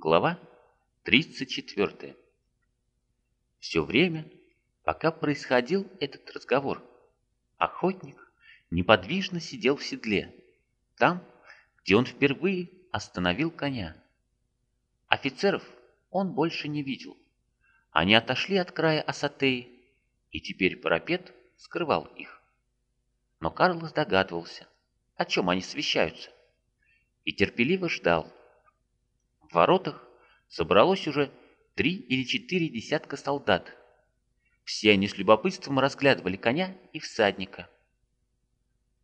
Глава 34. Все время, пока происходил этот разговор, охотник неподвижно сидел в седле, там, где он впервые остановил коня. Офицеров он больше не видел. Они отошли от края Асатеи, и теперь парапет скрывал их. Но Карлос догадывался, о чем они свещаются, и терпеливо ждал. В воротах собралось уже три или четыре десятка солдат. Все они с любопытством разглядывали коня и всадника.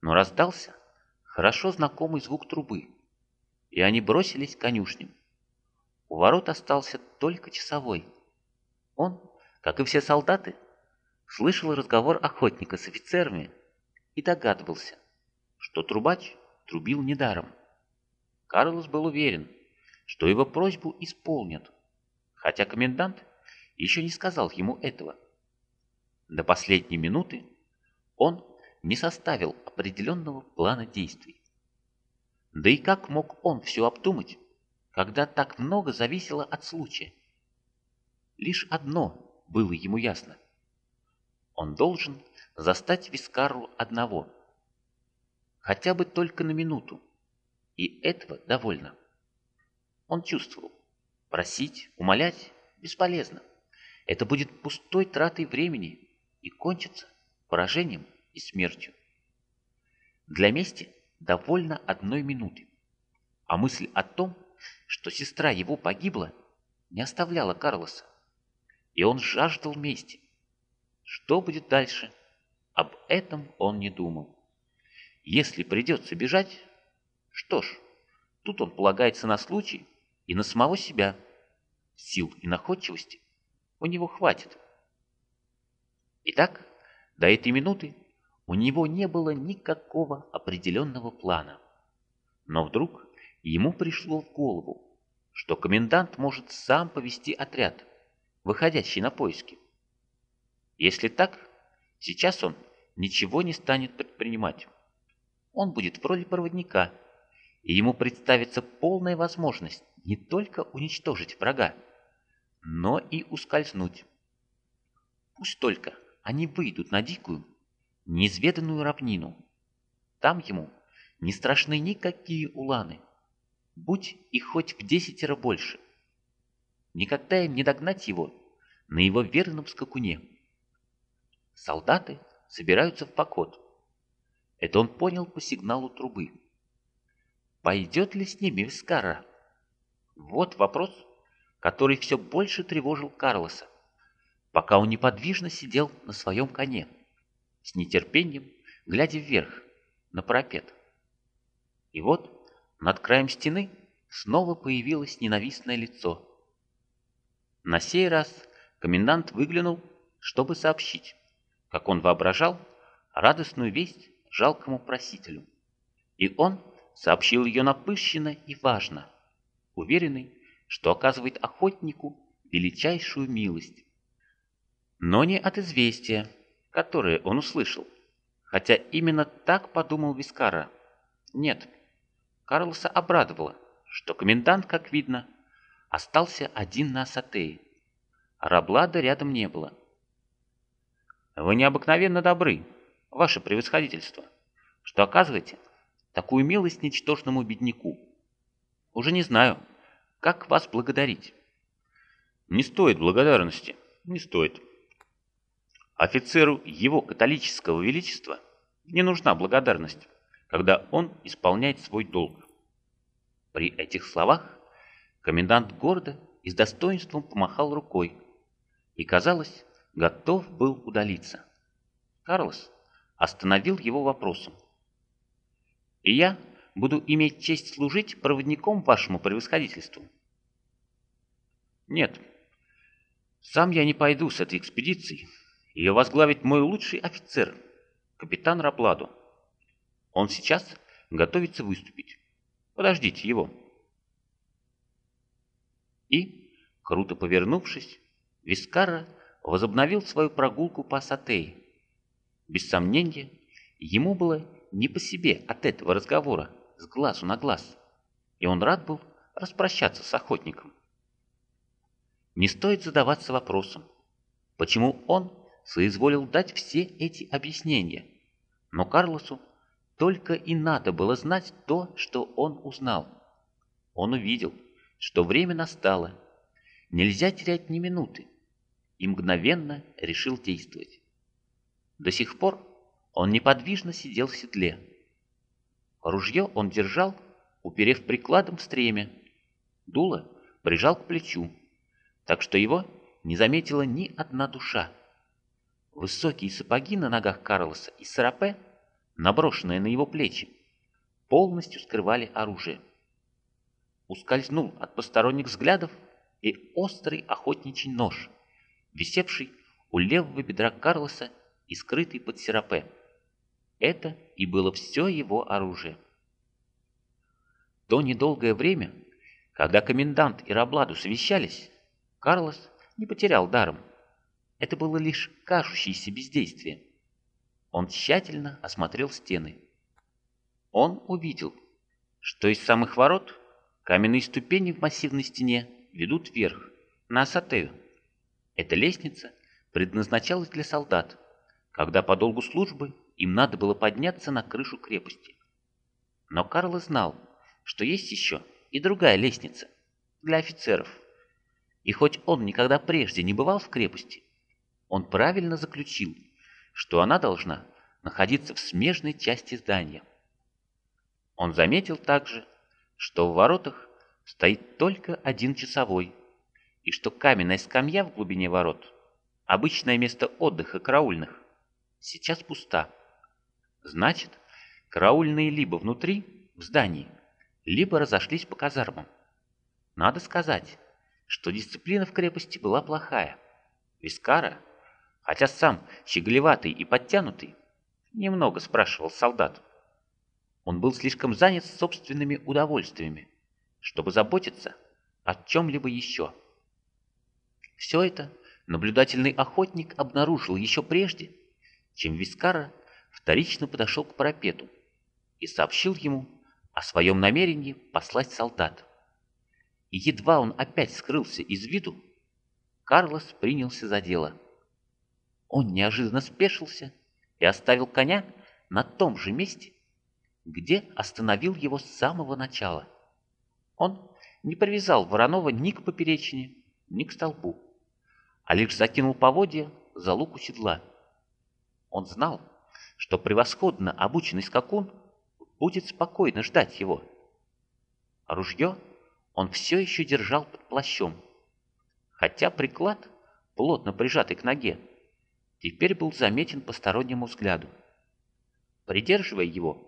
Но раздался хорошо знакомый звук трубы, и они бросились к конюшням. У ворот остался только часовой. Он, как и все солдаты, слышал разговор охотника с офицерами и догадывался, что трубач трубил недаром. Карлос был уверен, что его просьбу исполнят, хотя комендант еще не сказал ему этого. До последней минуты он не составил определенного плана действий. Да и как мог он все обдумать, когда так много зависело от случая? Лишь одно было ему ясно. Он должен застать Вискару одного. Хотя бы только на минуту. И этого довольно. Он чувствовал. Просить, умолять бесполезно. Это будет пустой тратой времени и кончится поражением и смертью. Для мести довольно одной минуты. А мысль о том, что сестра его погибла, не оставляла Карлоса. И он жаждал мести. Что будет дальше? Об этом он не думал. Если придется бежать, что ж, тут он полагается на случай, и на самого себя. Сил и находчивости у него хватит. Итак, до этой минуты у него не было никакого определенного плана. Но вдруг ему пришло в голову, что комендант может сам повести отряд, выходящий на поиски. Если так, сейчас он ничего не станет предпринимать. Он будет в роли проводника, и ему представится полная возможность не только уничтожить врага, но и ускользнуть. Пусть только они выйдут на дикую, неизведанную равнину. Там ему не страшны никакие уланы, будь их хоть в десятеро больше. Никогда им не догнать его на его верном скакуне. Солдаты собираются в поход. Это он понял по сигналу трубы. Пойдет ли с ними Вискара? Вот вопрос, который все больше тревожил Карлоса, пока он неподвижно сидел на своем коне, с нетерпением глядя вверх, на парапет. И вот над краем стены снова появилось ненавистное лицо. На сей раз комендант выглянул, чтобы сообщить, как он воображал, радостную весть жалкому просителю. И он сообщил ее напыщенно и важно – уверенный, что оказывает охотнику величайшую милость. Но не от известия, которое он услышал, хотя именно так подумал Вискара. Нет, Карлоса обрадовало, что комендант, как видно, остался один на Асатее. Раблада рядом не было. «Вы необыкновенно добры, ваше превосходительство, что оказываете такую милость ничтожному бедняку», уже не знаю, как вас благодарить. Не стоит благодарности, не стоит. Офицеру его католического величества не нужна благодарность, когда он исполняет свой долг. При этих словах комендант города и с достоинством помахал рукой и, казалось, готов был удалиться. Карлос остановил его вопросом. «И я буду иметь честь служить проводником вашему превосходительству. Нет, сам я не пойду с этой экспедицией. Ее возглавит мой лучший офицер, капитан Рапладу. Он сейчас готовится выступить. Подождите его. И, круто повернувшись, Вискара возобновил свою прогулку по Сатее. Без сомнения, ему было не по себе от этого разговора с глазу на глаз, и он рад был распрощаться с охотником. Не стоит задаваться вопросом, почему он соизволил дать все эти объяснения. Но Карлосу только и надо было знать то, что он узнал. Он увидел, что время настало. Нельзя терять ни минуты. И мгновенно решил действовать. До сих пор он неподвижно сидел в седле. Ружье он держал, уперев прикладом в стремя. Дуло прижал к плечу, так что его не заметила ни одна душа. Высокие сапоги на ногах Карлоса и сарапе, наброшенные на его плечи, полностью скрывали оружие. Ускользнул от посторонних взглядов и острый охотничий нож, висевший у левого бедра Карлоса и скрытый под сарапе. Это и было все его оружие. То недолгое время, когда комендант и Рабладу совещались, Карлос не потерял даром. Это было лишь кажущееся бездействие. Он тщательно осмотрел стены. Он увидел, что из самых ворот каменные ступени в массивной стене ведут вверх, на Асатею. Эта лестница предназначалась для солдат, когда по долгу службы им надо было подняться на крышу крепости. Но Карло знал, что есть еще и другая лестница для офицеров. И хоть он никогда прежде не бывал в крепости, он правильно заключил, что она должна находиться в смежной части здания. Он заметил также, что в воротах стоит только один часовой, и что каменная скамья в глубине ворот, обычное место отдыха караульных, сейчас пуста. Значит, караульные либо внутри, в здании, либо разошлись по казармам. Надо сказать, что дисциплина в крепости была плохая. Вискара, хотя сам щеголеватый и подтянутый, немного спрашивал солдат. Он был слишком занят собственными удовольствиями, чтобы заботиться о чем-либо еще. Все это наблюдательный охотник обнаружил еще прежде, чем Вискара вторично подошел к парапету и сообщил ему о своем намерении послать солдат. И едва он опять скрылся из виду, Карлос принялся за дело. Он неожиданно спешился и оставил коня на том же месте, где остановил его с самого начала. Он не привязал Воронова ни к поперечине, ни к столбу, а лишь закинул поводья за луку седла. Он знал, что превосходно обученный скакун будет спокойно ждать его. Ружье он все еще держал под плащом, хотя приклад, плотно прижатый к ноге, теперь был заметен постороннему взгляду. Придерживая его,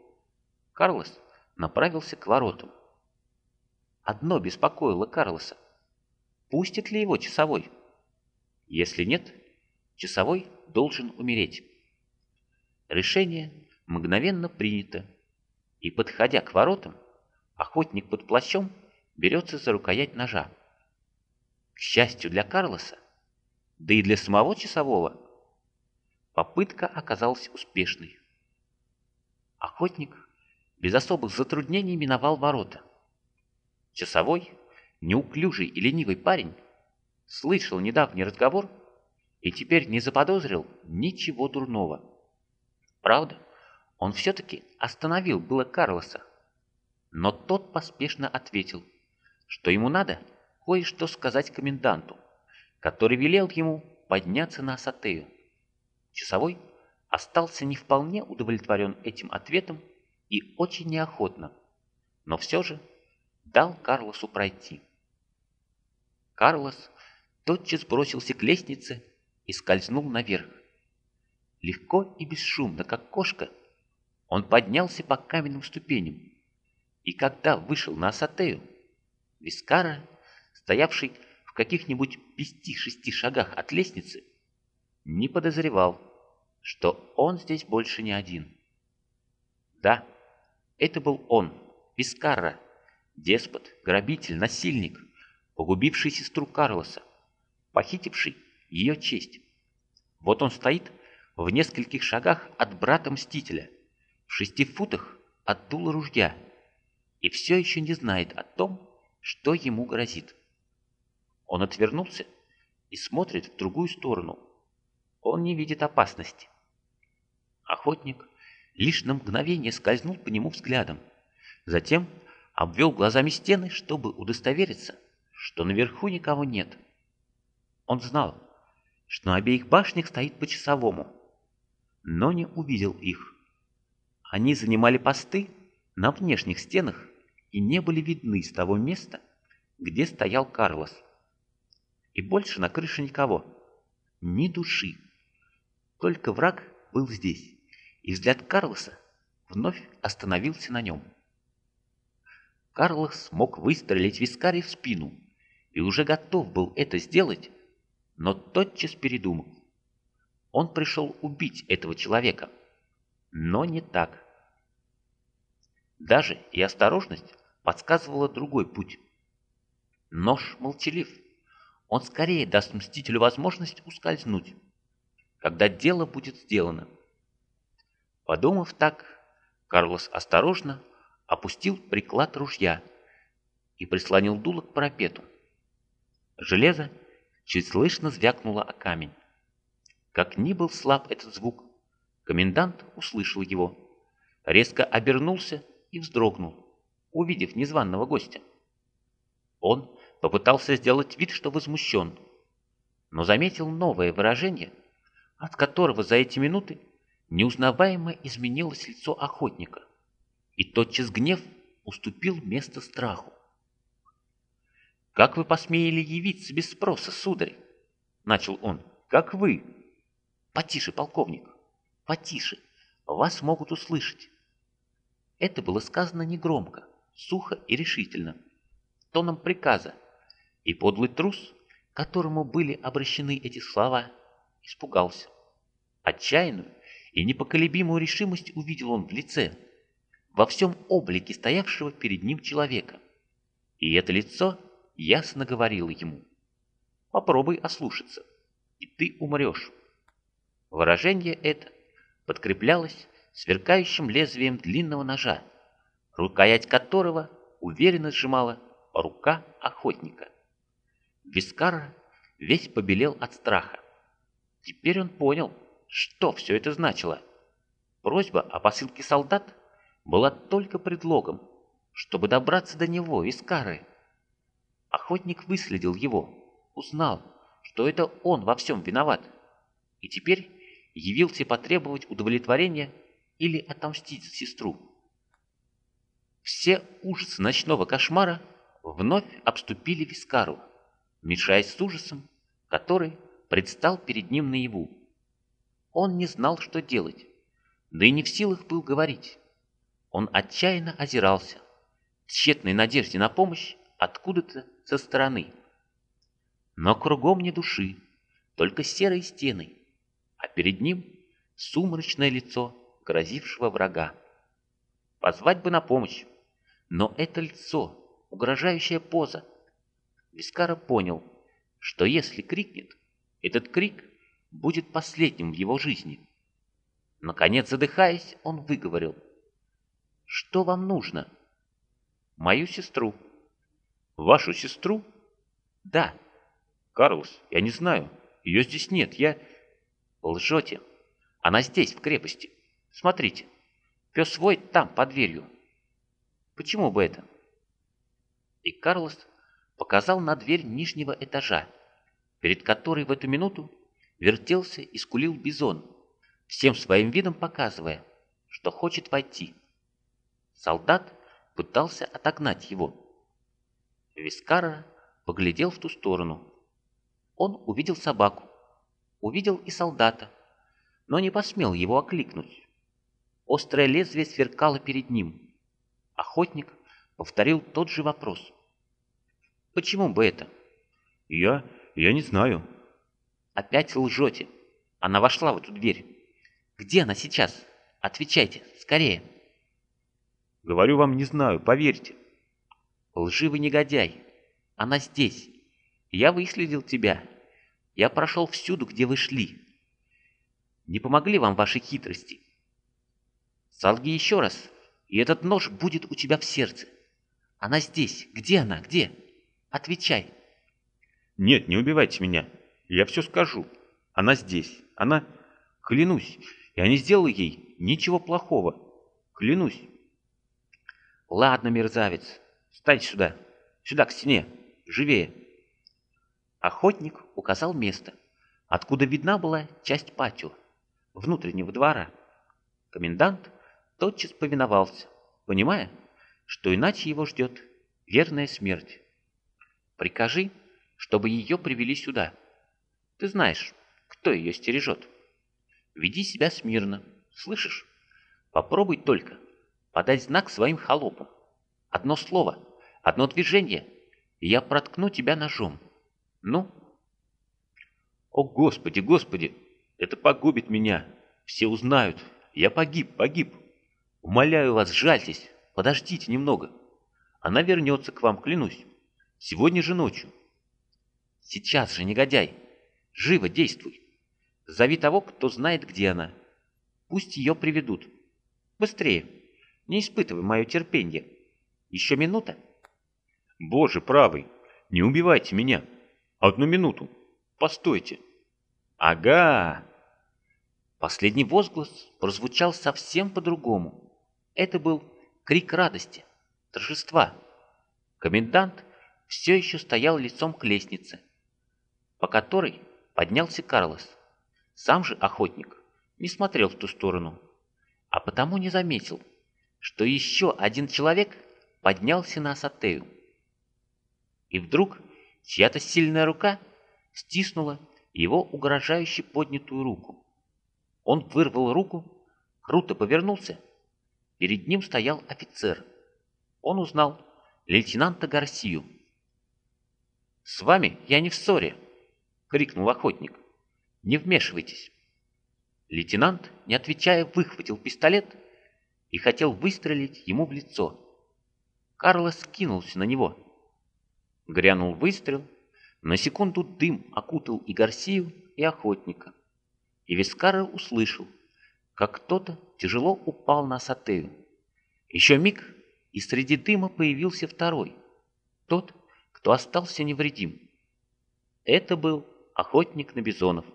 Карлос направился к воротам. Одно беспокоило Карлоса. Пустит ли его часовой? Если нет, часовой должен умереть. Решение мгновенно принято, и, подходя к воротам, охотник под плащом берется за рукоять ножа. К счастью для Карлоса, да и для самого часового, попытка оказалась успешной. Охотник без особых затруднений миновал ворота. Часовой, неуклюжий и ленивый парень, слышал недавний разговор и теперь не заподозрил ничего дурного. Правда, он все-таки остановил было Карлоса, но тот поспешно ответил, что ему надо кое-что сказать коменданту, который велел ему подняться на Асатею. Часовой остался не вполне удовлетворен этим ответом и очень неохотно, но все же дал Карлосу пройти. Карлос тотчас бросился к лестнице и скользнул наверх. Легко и бесшумно, как кошка, он поднялся по каменным ступеням, и когда вышел на Асатею, Вискара, стоявший в каких-нибудь пяти-шести шагах от лестницы, не подозревал, что он здесь больше не один. Да, это был он, Вискара, деспот, грабитель, насильник, погубивший сестру Карлоса, похитивший ее честь. Вот он стоит в нескольких шагах от брата-мстителя, в шести футах от дула ружья, и все еще не знает о том, что ему грозит. Он отвернулся и смотрит в другую сторону. Он не видит опасности. Охотник лишь на мгновение скользнул по нему взглядом. Затем обвел глазами стены, чтобы удостовериться, что наверху никого нет. Он знал, что на обеих башнях стоит по часовому, но не увидел их. Они занимали посты на внешних стенах и не были видны с того места, где стоял Карлос. И больше на крыше никого, ни души. Только враг был здесь, и взгляд Карлоса вновь остановился на нем. Карлос мог выстрелить Вискари в спину и уже готов был это сделать, но тотчас передумал. Он пришел убить этого человека, но не так. Даже и осторожность подсказывала другой путь. Нож молчалив. Он скорее даст мстителю возможность ускользнуть, когда дело будет сделано. Подумав так, Карлос осторожно опустил приклад ружья и прислонил дуло к парапету. Железо чуть слышно звякнуло о камень. Как ни был слаб этот звук, комендант услышал его, резко обернулся и вздрогнул, увидев незваного гостя. Он попытался сделать вид, что возмущен, но заметил новое выражение, от которого за эти минуты неузнаваемо изменилось лицо охотника, и тотчас гнев уступил место страху. «Как вы посмели явиться без спроса, сударь?» — начал он. «Как вы?» «Потише, полковник, потише, вас могут услышать». Это было сказано негромко, сухо и решительно, тоном приказа, и подлый трус, которому были обращены эти слова, испугался. Отчаянную и непоколебимую решимость увидел он в лице, во всем облике стоявшего перед ним человека. И это лицо ясно говорило ему, «Попробуй ослушаться, и ты умрешь». Выражение это подкреплялось сверкающим лезвием длинного ножа, рукоять которого уверенно сжимала рука охотника. Вискар весь побелел от страха. Теперь он понял, что все это значило? Просьба о посылке солдат была только предлогом, чтобы добраться до него, Искары. Охотник выследил его, узнал, что это он во всем виноват, и теперь явился потребовать удовлетворения или отомстить за сестру. Все ужасы ночного кошмара вновь обступили Вискару, мешаясь с ужасом, который предстал перед ним наяву. Он не знал, что делать, да и не в силах был говорить. Он отчаянно озирался, тщетной надежде на помощь откуда-то со стороны. Но кругом не души, только серые стены, а перед ним сумрачное лицо грозившего врага. Позвать бы на помощь, но это лицо, угрожающая поза. Вискара понял, что если крикнет, этот крик будет последним в его жизни. Наконец, задыхаясь, он выговорил. «Что вам нужно?» «Мою сестру». «Вашу сестру?» «Да». «Карлос, я не знаю. Ее здесь нет. Я...» «Лжете. Она здесь, в крепости. Смотрите. Пес воет там, под дверью». «Почему бы это?» И Карлос показал на дверь нижнего этажа, перед которой в эту минуту вертелся и скулил бизон, всем своим видом показывая, что хочет войти. Солдат пытался отогнать его. Вискара поглядел в ту сторону. Он увидел собаку, увидел и солдата, но не посмел его окликнуть. Острое лезвие сверкало перед ним. Охотник повторил тот же вопрос. «Почему бы это?» «Я... я не знаю», Опять лжете. Она вошла в эту дверь. Где она сейчас? Отвечайте, скорее. Говорю вам, не знаю, поверьте. Лживый негодяй. Она здесь. Я выследил тебя. Я прошел всюду, где вы шли. Не помогли вам ваши хитрости. Солги еще раз, и этот нож будет у тебя в сердце. Она здесь. Где она? Где? Отвечай. Нет, не убивайте меня. Я все скажу. Она здесь. Она... Клянусь, я не сделал ей ничего плохого. Клянусь. Ладно, мерзавец, стань сюда. Сюда, к стене. Живее. Охотник указал место, откуда видна была часть патио, внутреннего двора. Комендант тотчас повиновался, понимая, что иначе его ждет верная смерть. Прикажи, чтобы ее привели сюда. Ты знаешь, кто ее стережет. Веди себя смирно, слышишь? Попробуй только подать знак своим холопам. Одно слово, одно движение, и я проткну тебя ножом. Ну? О, Господи, Господи, это погубит меня. Все узнают. Я погиб, погиб. Умоляю вас, жальтесь, подождите немного. Она вернется к вам, клянусь. Сегодня же ночью. Сейчас же, негодяй. Живо действуй. Зови того, кто знает, где она. Пусть ее приведут. Быстрее. Не испытывай мое терпение. Еще минута. Боже правый, не убивайте меня. Одну минуту. Постойте. Ага. Последний возглас прозвучал совсем по-другому. Это был крик радости, торжества. Комендант все еще стоял лицом к лестнице, по которой поднялся Карлос. Сам же охотник не смотрел в ту сторону, а потому не заметил, что еще один человек поднялся на Асатею. И вдруг чья-то сильная рука стиснула его угрожающе поднятую руку. Он вырвал руку, круто повернулся. Перед ним стоял офицер. Он узнал лейтенанта Гарсию. «С вами я не в ссоре!» — крикнул охотник. «Не вмешивайтесь!» Лейтенант, не отвечая, выхватил пистолет и хотел выстрелить ему в лицо. Карлос кинулся на него. Грянул выстрел. На секунду дым окутал и Гарсию, и охотника. И Вискара услышал, как кто-то тяжело упал на Сатею. Еще миг, и среди дыма появился второй. Тот, кто остался невредим. Это был охотник на бизонов.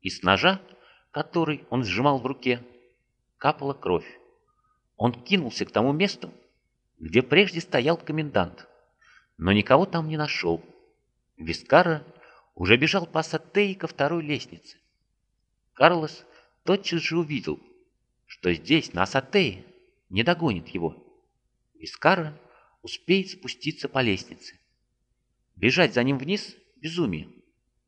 И с ножа, который он сжимал в руке, капала кровь. Он кинулся к тому месту, где прежде стоял комендант, но никого там не нашел. Вискара уже бежал по Саттеи ко второй лестнице. Карлос тотчас же увидел, что здесь, на Саттее, не догонит его. Вискара успеет спуститься по лестнице. Бежать за ним вниз – безумие,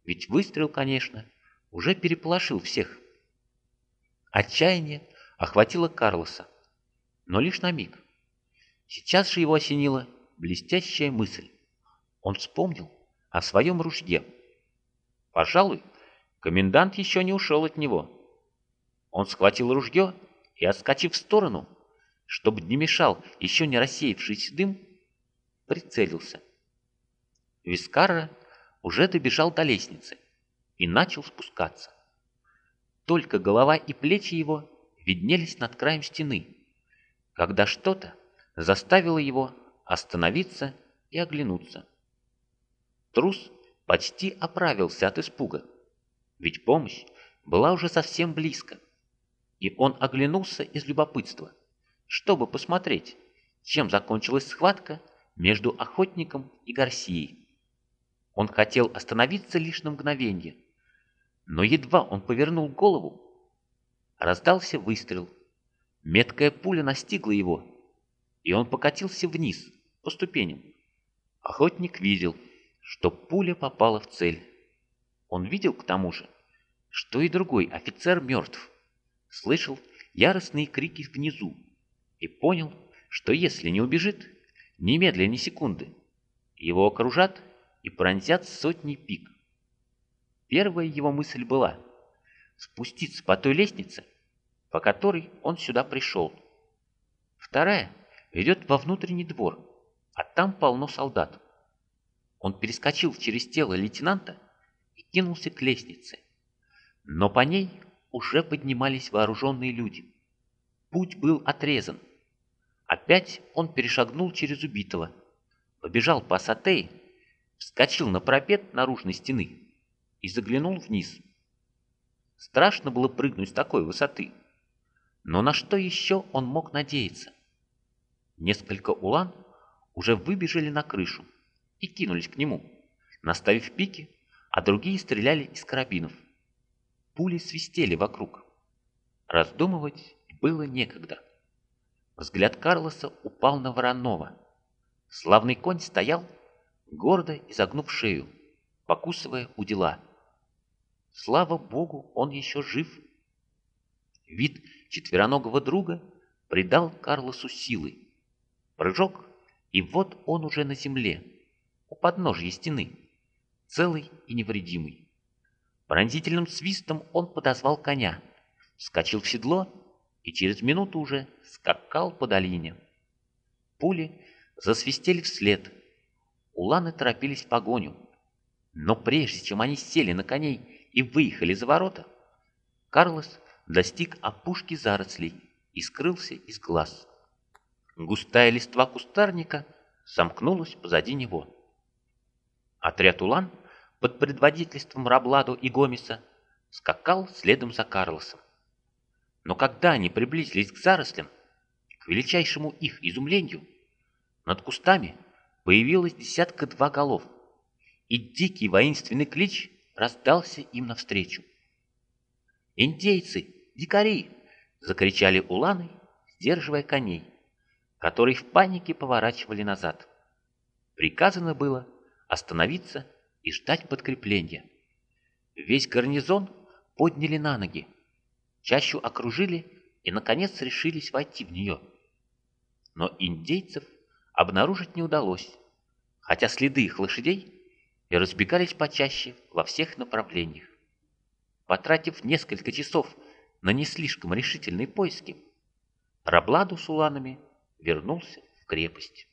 ведь выстрел, конечно, уже переполошил всех. Отчаяние охватило Карлоса, но лишь на миг. Сейчас же его осенила блестящая мысль. Он вспомнил о своем ружье. Пожалуй, комендант еще не ушел от него. Он схватил ружье и, отскочив в сторону, чтобы не мешал еще не рассеявшийся дым, прицелился. Вискара уже добежал до лестницы и начал спускаться. Только голова и плечи его виднелись над краем стены, когда что-то заставило его остановиться и оглянуться. Трус почти оправился от испуга, ведь помощь была уже совсем близко, и он оглянулся из любопытства, чтобы посмотреть, чем закончилась схватка между охотником и Гарсией. Он хотел остановиться лишь на мгновение, но едва он повернул голову, раздался выстрел. Меткая пуля настигла его, и он покатился вниз по ступеням. Охотник видел, что пуля попала в цель. Он видел к тому же, что и другой офицер мертв. Слышал яростные крики внизу и понял, что если не убежит, немедленно ни секунды, его окружат и пронзят сотни пик. Первая его мысль была спуститься по той лестнице, по которой он сюда пришел. Вторая ведет во внутренний двор, а там полно солдат. Он перескочил через тело лейтенанта и кинулся к лестнице. Но по ней уже поднимались вооруженные люди. Путь был отрезан. Опять он перешагнул через убитого, побежал по сатее, вскочил на пропет наружной стены и заглянул вниз. Страшно было прыгнуть с такой высоты. Но на что еще он мог надеяться? Несколько улан уже выбежали на крышу и кинулись к нему, наставив пики, а другие стреляли из карабинов. Пули свистели вокруг. Раздумывать было некогда. Взгляд Карлоса упал на Воронова. Славный конь стоял, гордо изогнув шею, покусывая у дела. Слава богу, он еще жив. Вид четвероногого друга придал Карлосу силы. Прыжок, и вот он уже на земле, у подножья стены, целый и невредимый. Пронзительным свистом он подозвал коня, вскочил в седло и через минуту уже скакал по долине. Пули засвистели вслед. Уланы торопились в погоню. Но прежде чем они сели на коней и выехали за ворота, Карлос достиг опушки зарослей и скрылся из глаз. Густая листва кустарника сомкнулась позади него. Отряд Улан под предводительством Рабладу и Гомеса скакал следом за Карлосом. Но когда они приблизились к зарослям, к величайшему их изумлению, над кустами появилась десятка-два голов, и дикий воинственный клич раздался им навстречу. «Индейцы! Дикари!» — закричали уланы, сдерживая коней, которые в панике поворачивали назад. Приказано было остановиться и ждать подкрепления. Весь гарнизон подняли на ноги, чащу окружили и, наконец, решились войти в нее. Но индейцев обнаружить не удалось, хотя следы их лошадей и разбегались почаще во всех направлениях. Потратив несколько часов на не слишком решительные поиски, Рабладу с уланами вернулся в крепость.